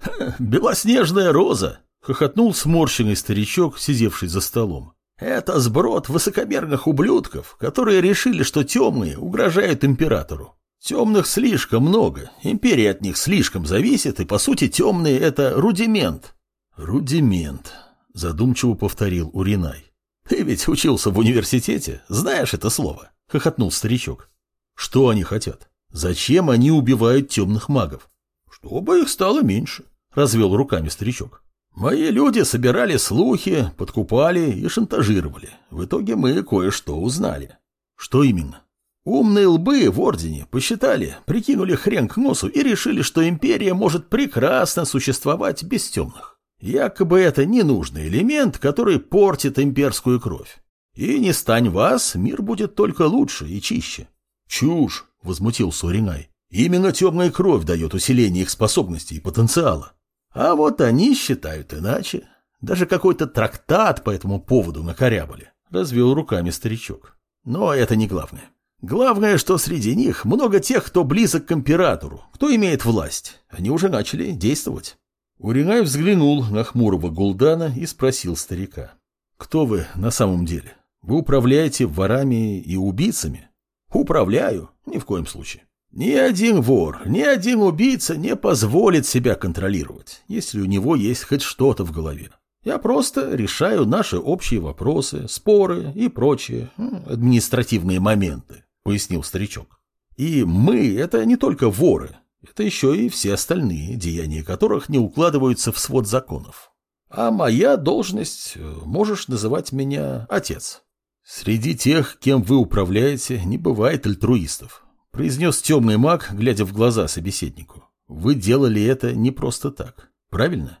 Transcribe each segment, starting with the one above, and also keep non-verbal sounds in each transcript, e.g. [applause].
[laughs] белоснежная роза!» — хохотнул сморщенный старичок, сидевший за столом. «Это сброд высокомерных ублюдков, которые решили, что темные угрожают императору. Темных слишком много, империя от них слишком зависит, и, по сути, темные — это рудимент». «Рудимент», — задумчиво повторил Уринай. «Ты ведь учился в университете, знаешь это слово?» — хохотнул старичок. «Что они хотят? Зачем они убивают темных магов?» «Чтобы их стало меньше», — развел руками старичок. «Мои люди собирали слухи, подкупали и шантажировали. В итоге мы кое-что узнали». «Что именно?» Умные лбы в Ордене посчитали, прикинули хрен к носу и решили, что империя может прекрасно существовать без темных. Якобы это ненужный элемент, который портит имперскую кровь. И не стань вас, мир будет только лучше и чище. Чушь, возмутился Уринай. Именно темная кровь дает усиление их способностей и потенциала. А вот они считают иначе. Даже какой-то трактат по этому поводу накорябали. Развел руками старичок. Но это не главное. Главное, что среди них много тех, кто близок к императору, кто имеет власть. Они уже начали действовать. Уринай взглянул на хмурого Гулдана и спросил старика. «Кто вы на самом деле? Вы управляете ворами и убийцами?» «Управляю? Ни в коем случае. Ни один вор, ни один убийца не позволит себя контролировать, если у него есть хоть что-то в голове. Я просто решаю наши общие вопросы, споры и прочие административные моменты пояснил старичок. И мы — это не только воры, это еще и все остальные, деяния которых не укладываются в свод законов. А моя должность, э, можешь называть меня отец. Среди тех, кем вы управляете, не бывает альтруистов, произнес темный маг, глядя в глаза собеседнику. Вы делали это не просто так, правильно?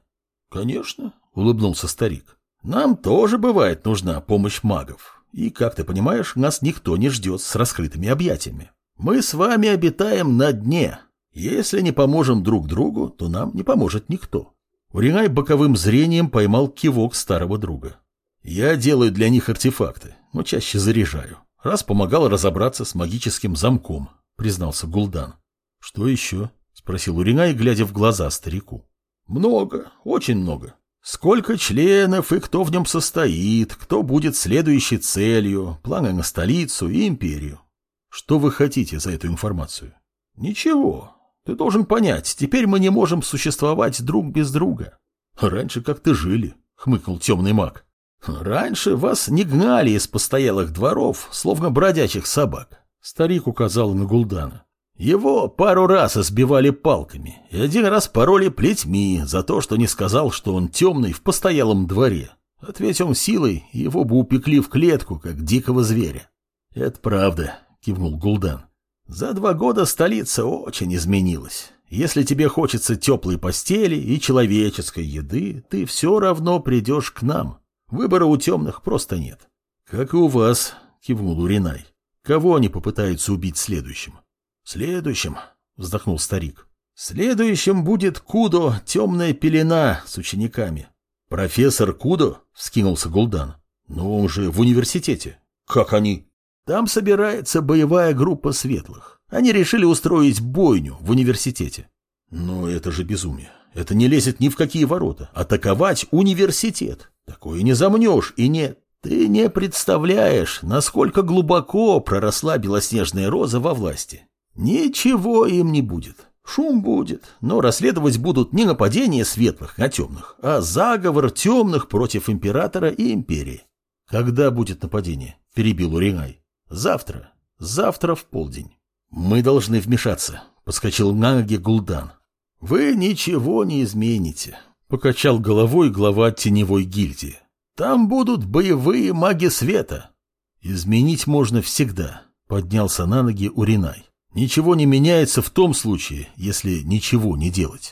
Конечно, улыбнулся старик. Нам тоже бывает нужна помощь магов. И, как ты понимаешь, нас никто не ждет с раскрытыми объятиями. Мы с вами обитаем на дне. Если не поможем друг другу, то нам не поможет никто. Уринай боковым зрением поймал кивок старого друга. Я делаю для них артефакты, но чаще заряжаю. Раз помогал разобраться с магическим замком, признался Гулдан. Что еще? Спросил Уринай, глядя в глаза старику. Много, очень много. Сколько членов и кто в нем состоит, кто будет следующей целью, планы на столицу и империю. Что вы хотите за эту информацию? Ничего. Ты должен понять, теперь мы не можем существовать друг без друга. Раньше как-то жили, хмыкнул темный маг. Раньше вас не гнали из постоялых дворов, словно бродячих собак. Старик указал на Гулдана. Его пару раз избивали палками, и один раз пороли плетьми за то, что не сказал, что он темный в постоялом дворе. Ответь он силой, его бы упекли в клетку, как дикого зверя. — Это правда, — кивнул Гулдан. — За два года столица очень изменилась. Если тебе хочется теплой постели и человеческой еды, ты все равно придешь к нам. Выбора у темных просто нет. — Как и у вас, — кивнул Уринай. — Кого они попытаются убить следующим? — Следующим, вздохнул старик. Следующим будет Кудо темная пелена с учениками. Профессор Кудо? вскинулся Гулдан. Но он же в университете. Как они? Там собирается боевая группа светлых. Они решили устроить бойню в университете. Но это же безумие. Это не лезет ни в какие ворота. Атаковать университет. Такое не замнешь и не... Ты не представляешь, насколько глубоко проросла белоснежная роза во власти. Ничего им не будет. Шум будет, но расследовать будут не нападение светлых на темных, а заговор темных против императора и империи. Когда будет нападение? Перебил Уринай. Завтра. Завтра в полдень. Мы должны вмешаться, подскочил на ноги Гулдан. Вы ничего не измените, покачал головой глава теневой гильдии. Там будут боевые маги света. Изменить можно всегда, поднялся на ноги Уринай. Ничего не меняется в том случае, если ничего не делать.